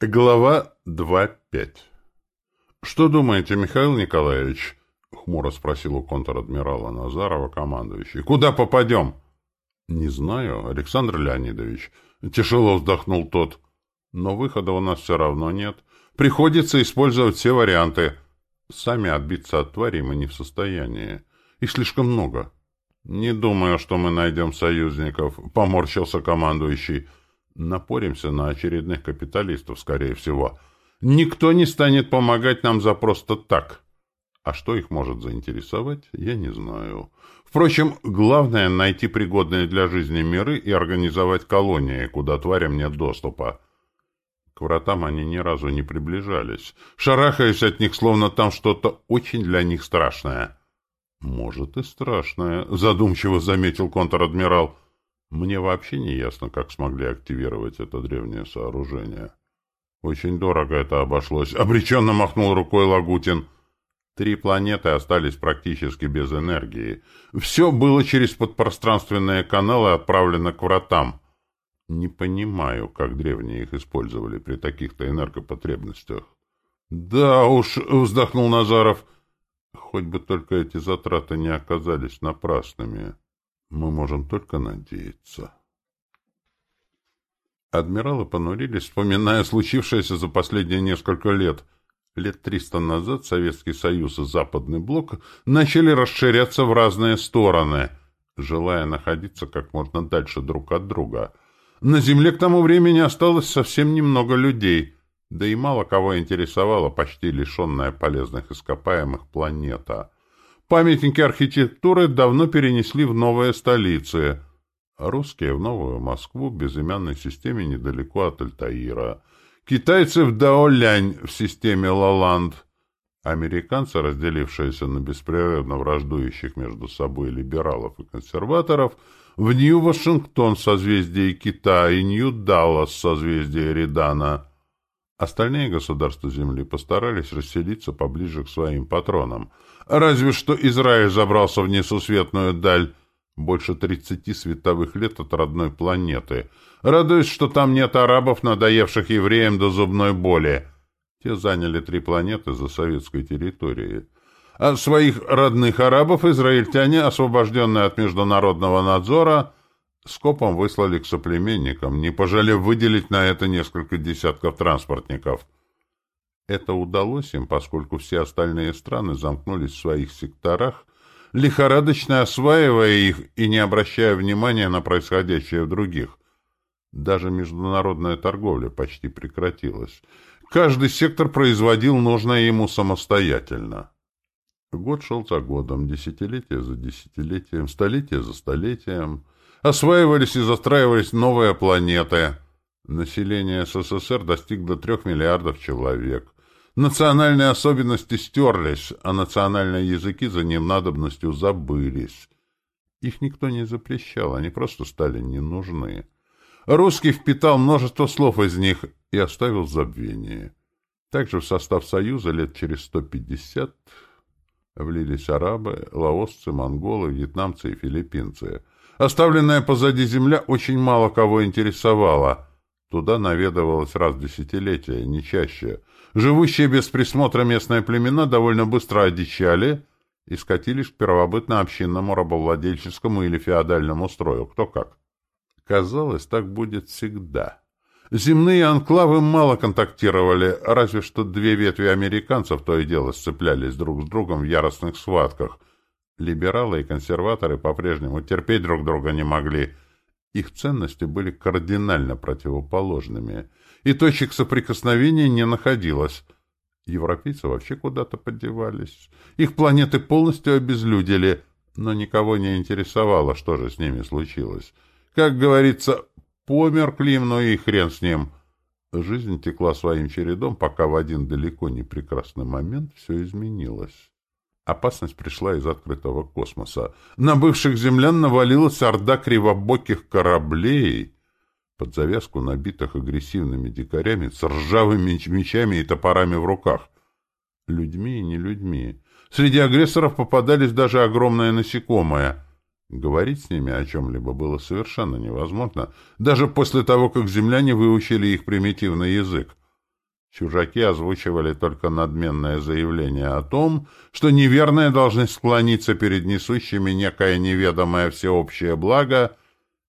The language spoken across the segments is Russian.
Глава 2.5 «Что думаете, Михаил Николаевич?» — хмуро спросил у контр-адмирала Назарова командующий. «Куда попадем?» «Не знаю, Александр Леонидович». Тяжело вздохнул тот. «Но выхода у нас все равно нет. Приходится использовать все варианты. Сами отбиться от твари мы не в состоянии. Их слишком много». «Не думаю, что мы найдем союзников», — поморщился командующий. Напоримся на очередных капиталистов, скорее всего. Никто не станет помогать нам за просто так. А что их может заинтересовать, я не знаю. Впрочем, главное — найти пригодные для жизни миры и организовать колонии, куда тварям нет доступа. К вратам они ни разу не приближались, шарахаясь от них, словно там что-то очень для них страшное. «Может, и страшное», — задумчиво заметил контр-адмирал. Мне вообще не ясно, как смогли активировать это древнее сооружение. Очень дорого это обошлось. Обреченно махнул рукой Лагутин. Три планеты остались практически без энергии. Все было через подпространственные каналы отправлено к вратам. Не понимаю, как древние их использовали при таких-то энергопотребностях. Да уж, вздохнул Назаров. Хоть бы только эти затраты не оказались напрасными. Мы можем только надеяться. Адмиралы понурились, вспоминая случившееся за последние несколько лет. Лет триста назад Советский Союз и Западный Блок начали расширяться в разные стороны, желая находиться как можно дальше друг от друга. На Земле к тому времени осталось совсем немного людей, да и мало кого интересовала почти лишенная полезных ископаемых планета — Памятники архитектуры давно перенесли в новые столицы. Русские в Новую Москву в безымянной системе недалеко от Альтаира. Китайцы в Даолянь в системе Лаланд. Американцы, разделившиеся на беспрерывно враждующих между собой либералов и консерваторов, в Нью-Вашингтон созвездие Китая и Нью-Даллас созвездие Редана. Остальные государства Земли постарались расселиться поближе к своим патронам — Разве что Израиль забрался в несусветную даль больше тридцати световых лет от родной планеты. Радуюсь, что там нет арабов, надоевших евреям до зубной боли. Те заняли три планеты за советской территорией. А своих родных арабов израильтяне, освобожденные от международного надзора, скопом выслали к соплеменникам, не пожалев выделить на это несколько десятков транспортников — это удалось им, поскольку все остальные страны замкнулись в своих секторах, лихорадочно осваивая их и не обращая внимания на происходящее в других. Даже международная торговля почти прекратилась. Каждый сектор производил нужное ему самостоятельно. Год шел за годом, десятилетие за десятилетием, столетие за столетием. Осваивались и застраивались новые планеты. Население СССР достигло трех миллиардов человек. Национальные особенности стерлись, а национальные языки за ненадобностью забылись. Их никто не запрещал, они просто стали не нужны. Русский впитал множество слов из них и оставил в забвении. Также в состав Союза лет через 150 влились арабы, лаосцы, монголы, вьетнамцы и филиппинцы. Оставленная позади земля очень мало кого интересовала. Туда наведывалось раз в десятилетие, не чаще — Живущие без присмотра местные племена довольно быстро одичали и скатились к первобытно-общинному рабовладельческому или феодальному строю, кто как. Казалось, так будет всегда. Земные анклавы мало контактировали, разве что две ветви американцев то и дело сцеплялись друг с другом в яростных схватках. Либералы и консерваторы по-прежнему терпеть друг друга не могли. Их ценности были кардинально противоположными — и точек соприкосновения не находилось. Европейцы вообще куда-то подевались. Их планеты полностью обезлюдили, но никого не интересовало, что же с ними случилось. Как говорится, помер Клим, но и хрен с ним. Жизнь текла своим чередом, пока в один далеко не прекрасный момент все изменилось. Опасность пришла из открытого космоса. На бывших землян навалилась орда кривобоких кораблей — под завязку набитых агрессивными дикарями с ржавыми мечами и топорами в руках. Людьми и не людьми. Среди агрессоров попадались даже огромные насекомые. Говорить с ними о чем-либо было совершенно невозможно, даже после того, как земляне выучили их примитивный язык. Чужаки озвучивали только надменное заявление о том, что неверные должны склониться перед несущими некое неведомое всеобщее благо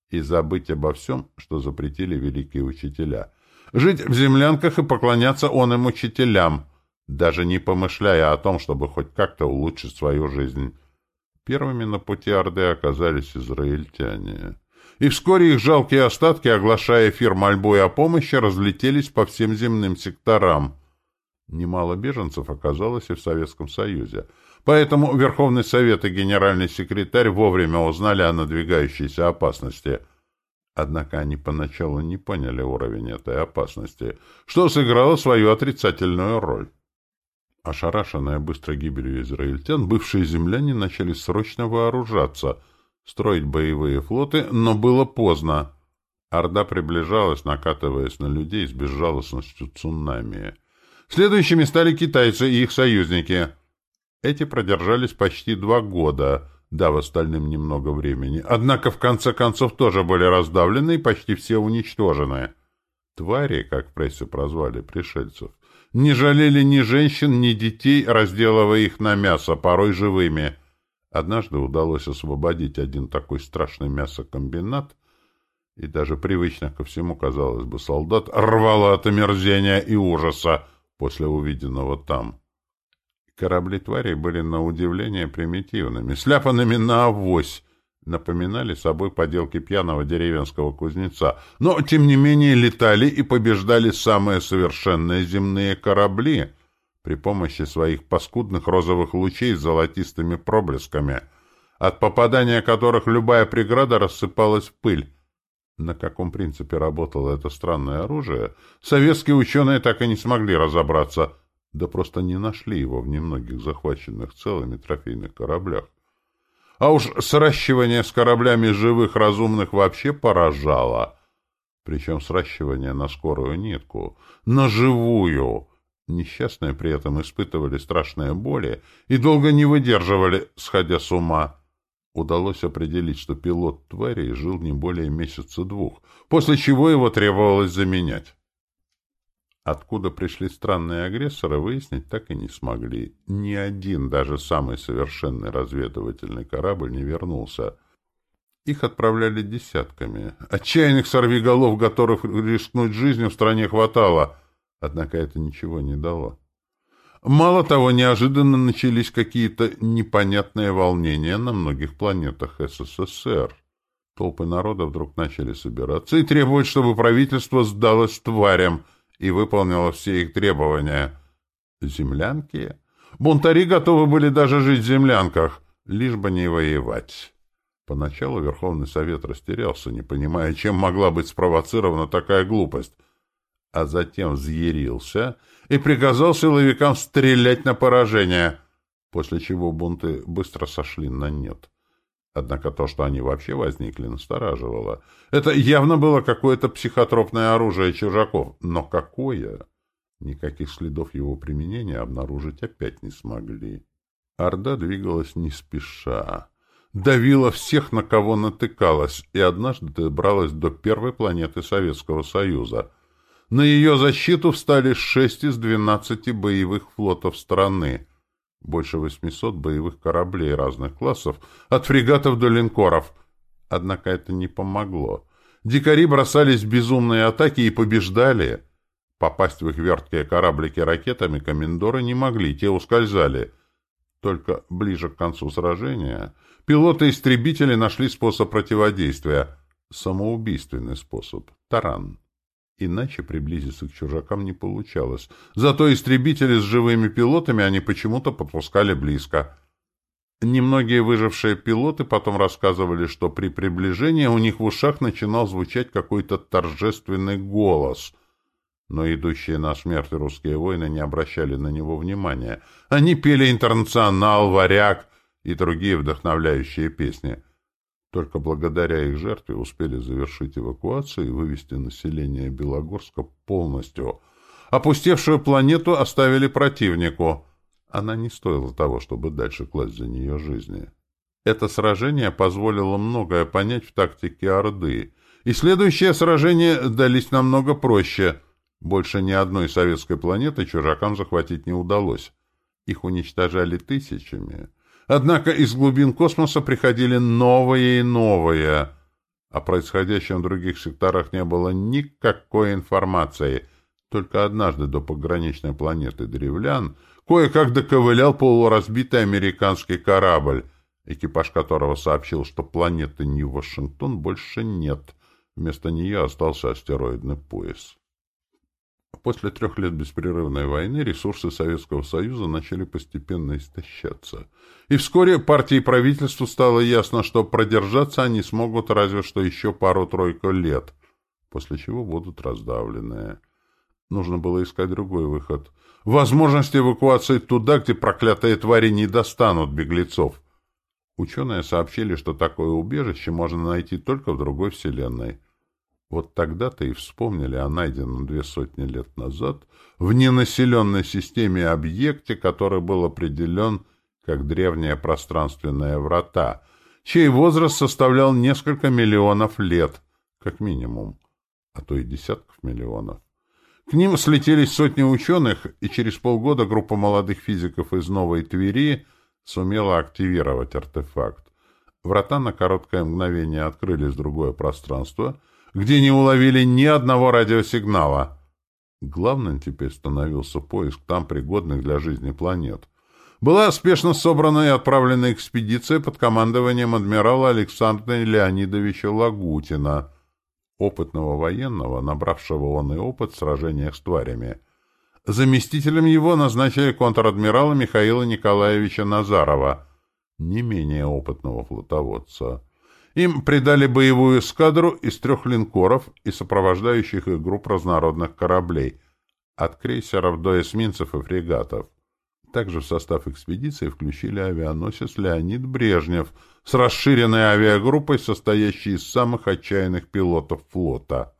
и забыть обо всем, что запретили великие учителя. Жить в землянках и поклоняться он им учителям, даже не помышляя о том, чтобы хоть как-то улучшить свою жизнь. Первыми на пути Орды оказались израильтяне. И вскоре их жалкие остатки, оглашая эфир мольбой о помощи, разлетелись по всем земным секторам. Немало беженцев оказалось и в Советском Союзе. Поэтому Верховный Совет и Генеральный секретарь вовремя узнали о надвигающейся опасности. Однако они поначалу не поняли уровень этой опасности, что сыграло свою отрицательную роль. Ошарашенные быстрой гибелью израильтян, бывшие земляне начали срочно вооружаться, строить боевые флоты, но было поздно. Орда приближалась, накатываясь на людей с безжалостностью цунами. Следующими стали китайцы и их союзники. Эти продержались почти два года, дав остальным немного времени. Однако в конце концов тоже были раздавлены и почти все уничтожены. Твари, как в прессе прозвали пришельцев, не жалели ни женщин, ни детей, разделывая их на мясо, порой живыми. Однажды удалось освободить один такой страшный мясокомбинат, и даже привычно ко всему, казалось бы, солдат рвало от омерзения и ужаса после увиденного там. Корабли тварей были на удивление примитивными, сляпанными на авось, напоминали собой поделки пьяного деревенского кузнеца, но, тем не менее, летали и побеждали самые совершенные земные корабли при помощи своих паскудных розовых лучей с золотистыми проблесками, от попадания которых любая преграда рассыпалась в пыль. На каком принципе работало это странное оружие, советские ученые так и не смогли разобраться, да просто не нашли его в немногих захваченных целыми трофейных кораблях. А уж сращивание с кораблями живых разумных вообще поражало. Причем сращивание на скорую нитку, на живую. Несчастные при этом испытывали страшные боли и долго не выдерживали, сходя с ума. Удалось определить, что пилот твари жил не более месяца двух, после чего его требовалось заменять. Откуда пришли странные агрессоры, выяснить так и не смогли. Ни один, даже самый совершенный разведывательный корабль не вернулся. Их отправляли десятками. Отчаянных сорвиголов, готовых рискнуть жизнью, в стране хватало. Однако это ничего не дало. Мало того, неожиданно начались какие-то непонятные волнения на многих планетах СССР. Толпы народа вдруг начали собираться и требовать, чтобы правительство сдалось тварям — и выполнила все их требования. Землянки? Бунтари готовы были даже жить в землянках, лишь бы не воевать. Поначалу Верховный Совет растерялся, не понимая, чем могла быть спровоцирована такая глупость, а затем взъярился и приказал силовикам стрелять на поражение, после чего бунты быстро сошли на нет. Однако то, что они вообще возникли, настораживало. Это явно было какое-то психотропное оружие чужаков. Но какое? Никаких следов его применения обнаружить опять не смогли. Орда двигалась не спеша. Давила всех, на кого натыкалась, и однажды добралась до первой планеты Советского Союза. На ее защиту встали шесть из двенадцати боевых флотов страны больше 800 боевых кораблей разных классов, от фрегатов до линкоров. Однако это не помогло. Дикари бросались в безумные атаки и побеждали. Попасть в их верткие кораблики ракетами комендоры не могли, те ускользали. Только ближе к концу сражения пилоты-истребители нашли способ противодействия. Самоубийственный способ. Таран. Иначе приблизиться к чужакам не получалось. Зато истребители с живыми пилотами они почему-то подпускали близко. Немногие выжившие пилоты потом рассказывали, что при приближении у них в ушах начинал звучать какой-то торжественный голос. Но идущие на смерть русские воины не обращали на него внимания. Они пели «Интернационал», «Варяг» и другие вдохновляющие песни – только благодаря их жертве успели завершить эвакуацию и вывести население Белогорска полностью. Опустевшую планету оставили противнику. Она не стоила того, чтобы дальше класть за нее жизни. Это сражение позволило многое понять в тактике Орды, и следующие сражения дались намного проще. Больше ни одной советской планеты чужакам захватить не удалось. Их уничтожали тысячами. Однако из глубин космоса приходили новые и новые. О происходящем в других секторах не было никакой информации. Только однажды до пограничной планеты древлян кое-как доковылял полуразбитый американский корабль, экипаж которого сообщил, что планеты Нью-Вашингтон больше нет. Вместо нее остался астероидный пояс. После трех лет беспрерывной войны ресурсы Советского Союза начали постепенно истощаться. И вскоре партии и правительству стало ясно, что продержаться они смогут разве что еще пару-тройку лет, после чего будут раздавлены. Нужно было искать другой выход. Возможность эвакуации туда, где проклятые твари не достанут беглецов. Ученые сообщили, что такое убежище можно найти только в другой вселенной. Вот тогда-то и вспомнили о найденном две сотни лет назад в ненаселенной системе объекте, который был определен как древние пространственные врата, чей возраст составлял несколько миллионов лет, как минимум, а то и десятков миллионов. К ним слетелись сотни ученых, и через полгода группа молодых физиков из Новой Твери сумела активировать артефакт. Врата на короткое мгновение открылись в другое пространство — где не уловили ни одного радиосигнала. Главным теперь становился поиск там пригодных для жизни планет. Была спешно собрана и отправлена экспедиция под командованием адмирала Александра Леонидовича Лагутина, опытного военного, набравшего он и опыт в сражениях с тварями. Заместителем его назначили контр-адмирала Михаила Николаевича Назарова, не менее опытного флотоводца. Им придали боевую эскадру из трех линкоров и сопровождающих их групп разнородных кораблей, от крейсеров до эсминцев и фрегатов. Также в состав экспедиции включили авианосец «Леонид Брежнев» с расширенной авиагруппой, состоящей из самых отчаянных пилотов флота.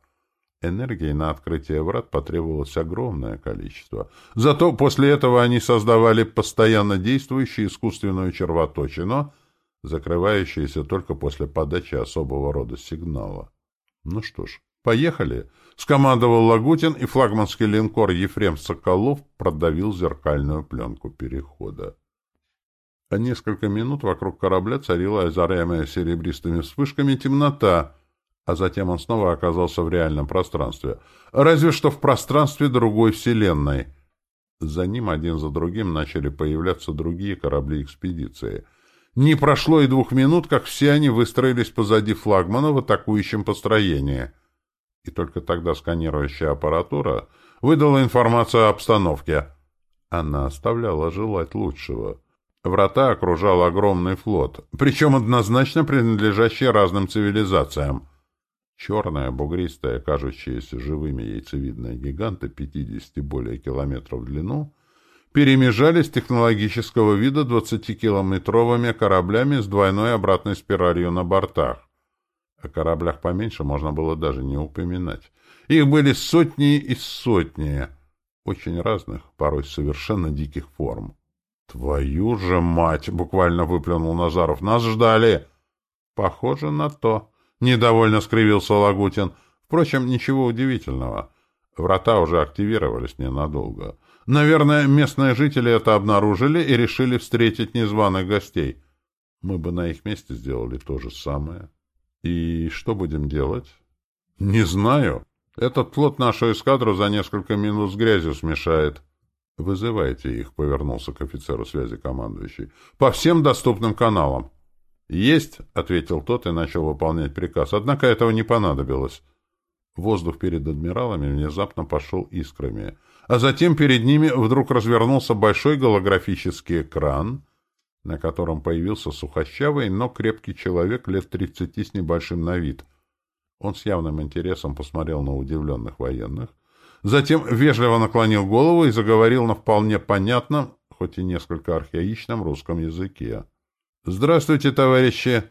Энергии на открытие врат потребовалось огромное количество. Зато после этого они создавали постоянно действующую искусственную червоточину — закрывающиеся только после подачи особого рода сигнала. Ну что ж, поехали. Скомандовал Лагутин, и флагманский линкор Ефрем Соколов продавил зеркальную пленку перехода. А несколько минут вокруг корабля царила озаряемая серебристыми вспышками темнота, а затем он снова оказался в реальном пространстве. Разве что в пространстве другой вселенной. За ним один за другим начали появляться другие корабли экспедиции — не прошло и двух минут, как все они выстроились позади флагмана в атакующем построении. И только тогда сканирующая аппаратура выдала информацию о обстановке. Она оставляла желать лучшего. Врата окружал огромный флот, причем однозначно принадлежащий разным цивилизациям. Черные, бугристые, кажущиеся живыми яйцевидные гиганты 50 более километров в длину — перемежались технологического вида 20-километровыми кораблями с двойной обратной спиралью на бортах. О кораблях поменьше можно было даже не упоминать. Их были сотни и сотни, очень разных, порой совершенно диких форм. «Твою же мать!» — буквально выплюнул Назаров. «Нас ждали!» «Похоже на то!» — недовольно скривился Лагутин. Впрочем, ничего удивительного. Врата уже активировались ненадолго. Наверное, местные жители это обнаружили и решили встретить незваных гостей. Мы бы на их месте сделали то же самое. И что будем делать? Не знаю. Этот флот нашу эскадру за несколько минут с грязью смешает. Вызывайте их, повернулся к офицеру связи командующий. По всем доступным каналам. Есть, ответил тот и начал выполнять приказ. Однако этого не понадобилось. Воздух перед адмиралами внезапно пошел искрами — а затем перед ними вдруг развернулся большой голографический экран, на котором появился сухощавый, но крепкий человек лет тридцати с небольшим на вид. Он с явным интересом посмотрел на удивленных военных, затем вежливо наклонил голову и заговорил на вполне понятном, хоть и несколько архаичном русском языке. «Здравствуйте, товарищи!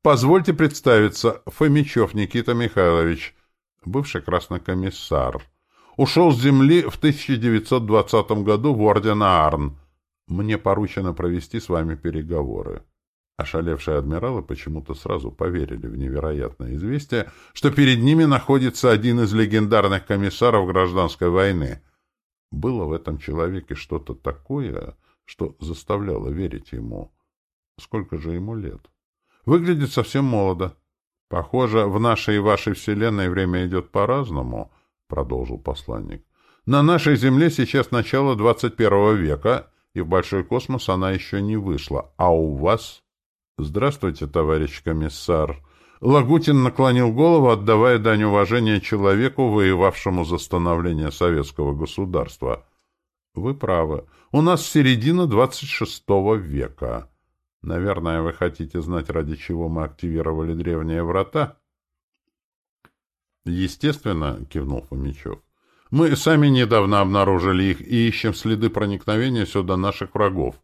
Позвольте представиться, Фомичев Никита Михайлович, бывший красный комиссар» ушел с земли в 1920 году в орден Арн. Мне поручено провести с вами переговоры. Ошалевшие адмиралы почему-то сразу поверили в невероятное известие, что перед ними находится один из легендарных комиссаров гражданской войны. Было в этом человеке что-то такое, что заставляло верить ему. Сколько же ему лет? Выглядит совсем молодо. Похоже, в нашей и вашей вселенной время идет по-разному, — продолжил посланник. На нашей Земле сейчас начало 21 века, и в большой космос она еще не вышла. А у вас... Здравствуйте, товарищ комиссар. Лагутин наклонил голову, отдавая дань уважения человеку, воевавшему за становление советского государства. Вы правы. У нас середина 26 века. Наверное, вы хотите знать, ради чего мы активировали древние врата? Естественно, кивнул Фомичев. Мы сами недавно обнаружили их и ищем следы проникновения сюда наших врагов.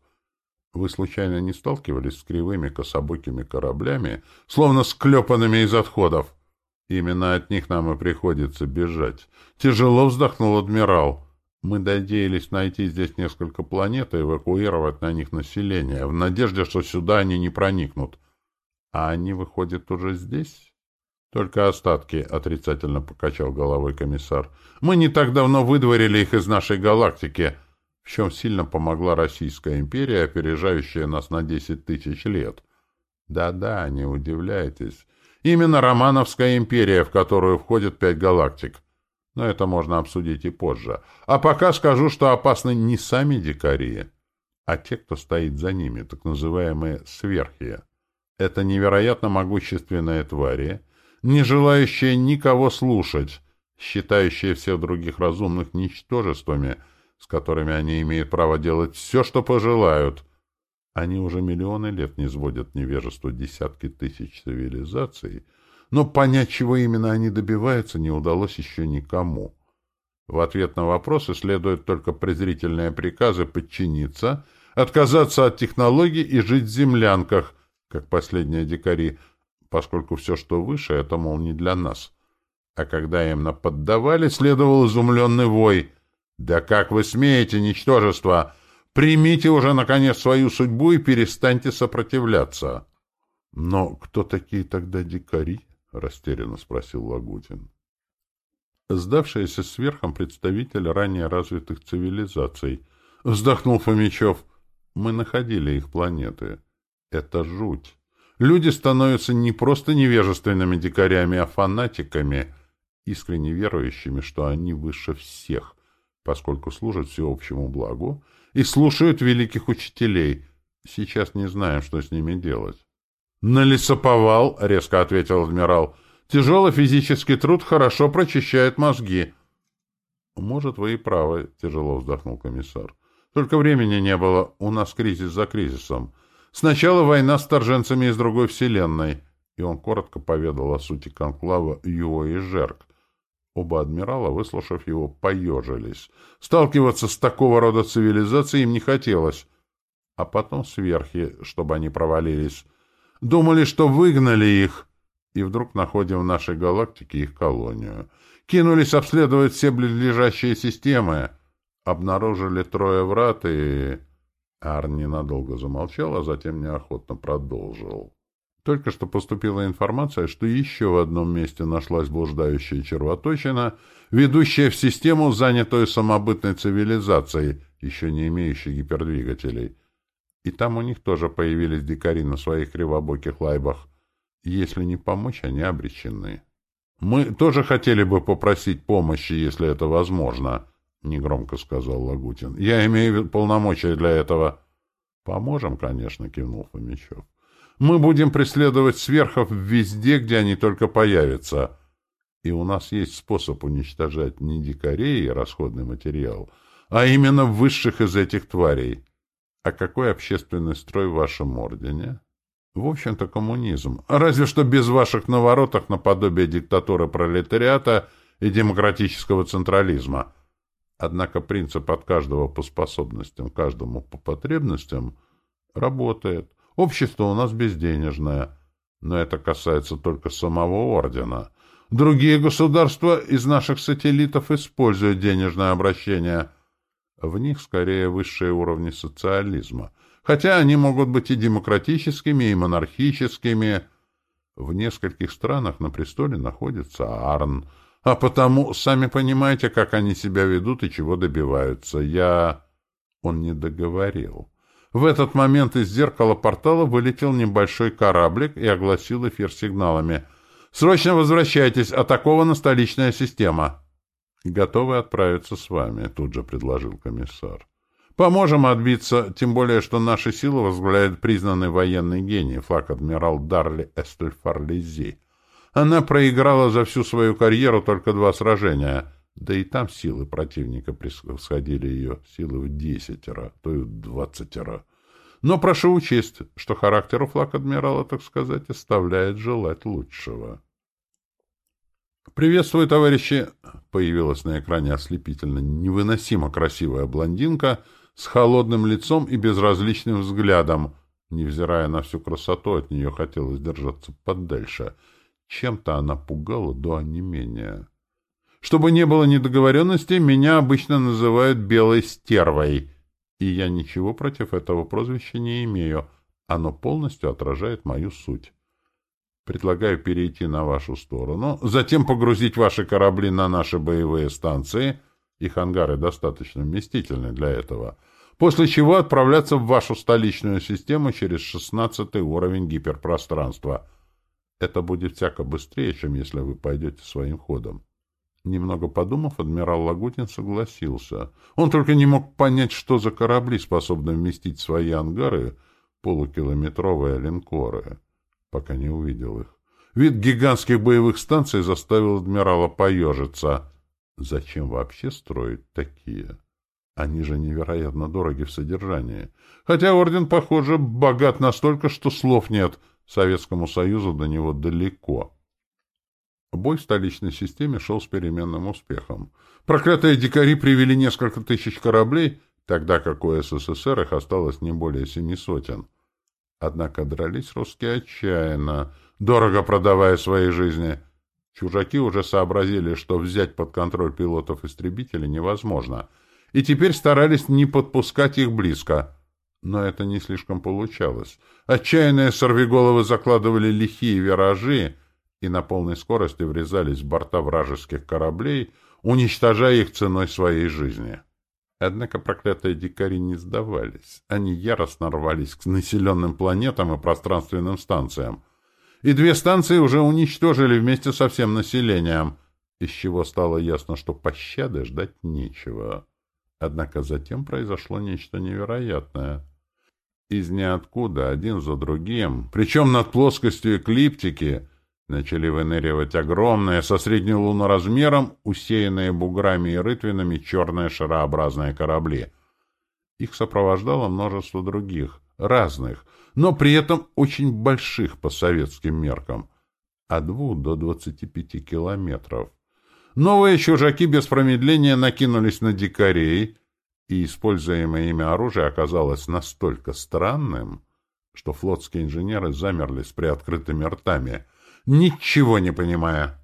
Вы случайно не сталкивались с кривыми кособокими кораблями, словно склепанными из отходов? Именно от них нам и приходится бежать. Тяжело вздохнул адмирал. Мы надеялись найти здесь несколько планет и эвакуировать на них население, в надежде, что сюда они не проникнут. А они, выходят, уже здесь? Только остатки, — отрицательно покачал головой комиссар. Мы не так давно выдворили их из нашей галактики, в чем сильно помогла Российская империя, опережающая нас на десять тысяч лет. Да-да, не удивляйтесь. Именно Романовская империя, в которую входят пять галактик. Но это можно обсудить и позже. А пока скажу, что опасны не сами дикари, а те, кто стоит за ними, так называемые сверхи. Это невероятно могущественные твари — не желающие никого слушать, считающие всех других разумных ничтожествами, с которыми они имеют право делать все, что пожелают. Они уже миллионы лет не сводят невежество десятки тысяч цивилизаций, но понять, чего именно они добиваются, не удалось еще никому. В ответ на вопросы следуют только презрительные приказы подчиниться, отказаться от технологий и жить в землянках, как последние дикари – поскольку все, что выше, это, мол, не для нас. А когда им наподдавали, следовал изумленный вой. «Да как вы смеете, ничтожество! Примите уже, наконец, свою судьбу и перестаньте сопротивляться!» «Но кто такие тогда дикари?» — растерянно спросил Лагутин. Сдавшиеся сверхом представитель ранее развитых цивилизаций. Вздохнул Фомичев. Мы находили их планеты. Это жуть люди становятся не просто невежественными дикарями, а фанатиками, искренне верующими, что они выше всех, поскольку служат всеобщему благу и слушают великих учителей. Сейчас не знаем, что с ними делать. «На лесоповал», — резко ответил адмирал. «Тяжелый физический труд хорошо прочищает мозги». «Может, вы и правы», — тяжело вздохнул комиссар. «Только времени не было. У нас кризис за кризисом. Сначала война с торженцами из другой вселенной, и он коротко поведал о сути конклава Юо и Жерк. Оба адмирала, выслушав его, поежились. Сталкиваться с такого рода цивилизацией им не хотелось. А потом сверхи, чтобы они провалились. Думали, что выгнали их, и вдруг находим в нашей галактике их колонию. Кинулись обследовать все близлежащие системы. Обнаружили трое врат и... Арн ненадолго замолчал, а затем неохотно продолжил. Только что поступила информация, что еще в одном месте нашлась блуждающая червоточина, ведущая в систему, занятую самобытной цивилизацией, еще не имеющей гипердвигателей. И там у них тоже появились дикари на своих кривобоких лайбах. Если не помочь, они обречены. Мы тоже хотели бы попросить помощи, если это возможно, — негромко сказал Лагутин. — Я имею полномочия для этого. — Поможем, конечно, — кивнул Фомичев. — Мы будем преследовать сверхов везде, где они только появятся. И у нас есть способ уничтожать не дикарей и расходный материал, а именно высших из этих тварей. А какой общественный строй в вашем ордене? В общем-то, коммунизм. Разве что без ваших наворотов наподобие диктатуры пролетариата и демократического централизма — Однако принцип от каждого по способностям, каждому по потребностям работает. Общество у нас безденежное, но это касается только самого ордена. Другие государства из наших сателлитов используют денежное обращение. В них скорее высшие уровни социализма. хотя они могут быть и демократическими, и монархическими. В нескольких странах на престоле находится Арн, а потому сами понимаете, как они себя ведут и чего добиваются. Я... Он не договорил. В этот момент из зеркала портала вылетел небольшой кораблик и огласил эфир сигналами. «Срочно возвращайтесь! Атакована столичная система!» «Готовы отправиться с вами», — тут же предложил комиссар. «Поможем отбиться, тем более, что наши силы возглавляет признанный военный гений, флаг-адмирал Дарли Эстельфарлези. Она проиграла за всю свою карьеру только два сражения, да и там силы противника превосходили ее, силы в десятеро, то и в двадцатеро. Но прошу учесть, что характер у флаг-адмирала, так сказать, оставляет желать лучшего». «Приветствую, товарищи!» — появилась на экране ослепительно невыносимо красивая блондинка с холодным лицом и безразличным взглядом. Невзирая на всю красоту, от нее хотелось держаться подальше. Чем-то она пугала до онемения. Чтобы не было недоговоренностей, меня обычно называют «белой стервой», и я ничего против этого прозвища не имею. Оно полностью отражает мою суть. Предлагаю перейти на вашу сторону, затем погрузить ваши корабли на наши боевые станции, их ангары достаточно вместительны для этого, после чего отправляться в вашу столичную систему через шестнадцатый уровень гиперпространства. Это будет всяко быстрее, чем если вы пойдете своим ходом. Немного подумав, адмирал Лагутин согласился. Он только не мог понять, что за корабли способны вместить в свои ангары полукилометровые линкоры пока не увидел их. Вид гигантских боевых станций заставил адмирала поежиться. Зачем вообще строить такие? Они же невероятно дороги в содержании. Хотя орден, похоже, богат настолько, что слов нет. Советскому Союзу до него далеко. Бой в столичной системе шел с переменным успехом. Проклятые дикари привели несколько тысяч кораблей, тогда как у СССР их осталось не более семи сотен. Однако дрались русские отчаянно, дорого продавая свои жизни. Чужаки уже сообразили, что взять под контроль пилотов-истребителей невозможно, и теперь старались не подпускать их близко. Но это не слишком получалось. Отчаянные сорвиголовы закладывали лихие виражи и на полной скорости врезались в борта вражеских кораблей, уничтожая их ценой своей жизни. Однако проклятые дикари не сдавались. Они яростно рвались к населенным планетам и пространственным станциям. И две станции уже уничтожили вместе со всем населением, из чего стало ясно, что пощады ждать нечего. Однако затем произошло нечто невероятное. Из ниоткуда, один за другим, причем над плоскостью эклиптики, Начали выныривать огромные, со средним луноразмером, усеянные буграми и рытвинами черные шарообразные корабли. Их сопровождало множество других, разных, но при этом очень больших по советским меркам, от двух до двадцати пяти километров. Новые чужаки без промедления накинулись на дикарей, и используемое ими оружие оказалось настолько странным, что флотские инженеры замерли с приоткрытыми ртами — ничего не понимая.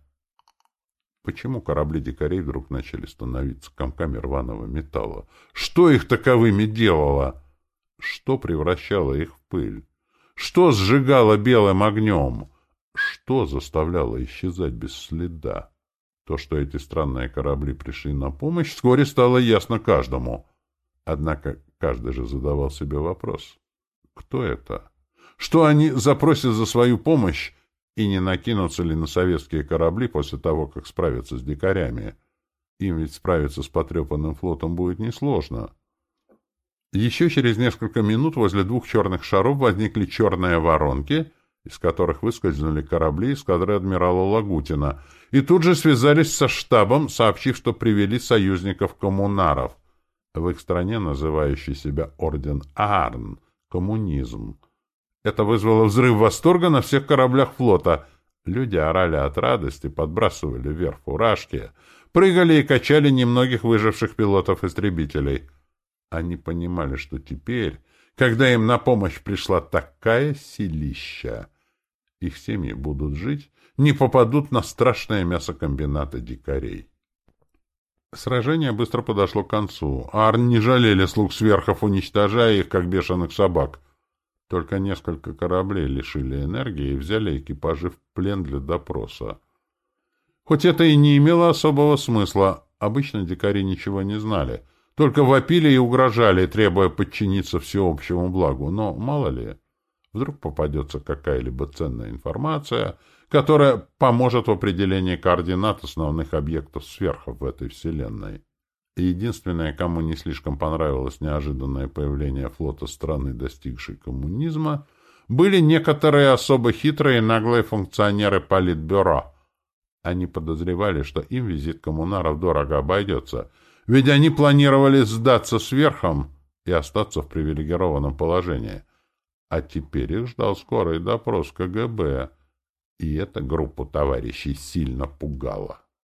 Почему корабли дикарей вдруг начали становиться комками рваного металла? Что их таковыми делало? Что превращало их в пыль? Что сжигало белым огнем? Что заставляло исчезать без следа? То, что эти странные корабли пришли на помощь, вскоре стало ясно каждому. Однако каждый же задавал себе вопрос. Кто это? Что они запросят за свою помощь и не накинутся ли на советские корабли после того, как справятся с дикарями. Им ведь справиться с потрепанным флотом будет несложно. Еще через несколько минут возле двух черных шаров возникли черные воронки, из которых выскользнули корабли эскадры адмирала Лагутина, и тут же связались со штабом, сообщив, что привели союзников-коммунаров, в их стране называющий себя Орден Аарн, коммунизм. Это вызвало взрыв восторга на всех кораблях флота. Люди орали от радости, подбрасывали вверх фуражки, прыгали и качали немногих выживших пилотов-истребителей. Они понимали, что теперь, когда им на помощь пришла такая силища, их семьи будут жить, не попадут на страшные мясокомбинаты дикарей. Сражение быстро подошло к концу. Арн не жалели слуг сверхов, уничтожая их, как бешеных собак. Только несколько кораблей лишили энергии и взяли экипажи в плен для допроса. Хоть это и не имело особого смысла, обычно дикари ничего не знали. Только вопили и угрожали, требуя подчиниться всеобщему благу. Но мало ли, вдруг попадется какая-либо ценная информация — которая поможет в определении координат основных объектов сверхов в этой Вселенной. И единственное, кому не слишком понравилось неожиданное появление флота страны, достигшей коммунизма, были некоторые особо хитрые и наглые функционеры Политбюро. Они подозревали, что им визит коммунаров дорого обойдется, ведь они планировали сдаться сверхом и остаться в привилегированном положении. А теперь их ждал скорый допрос КГБ — и эта группа товарищей сильно пугала.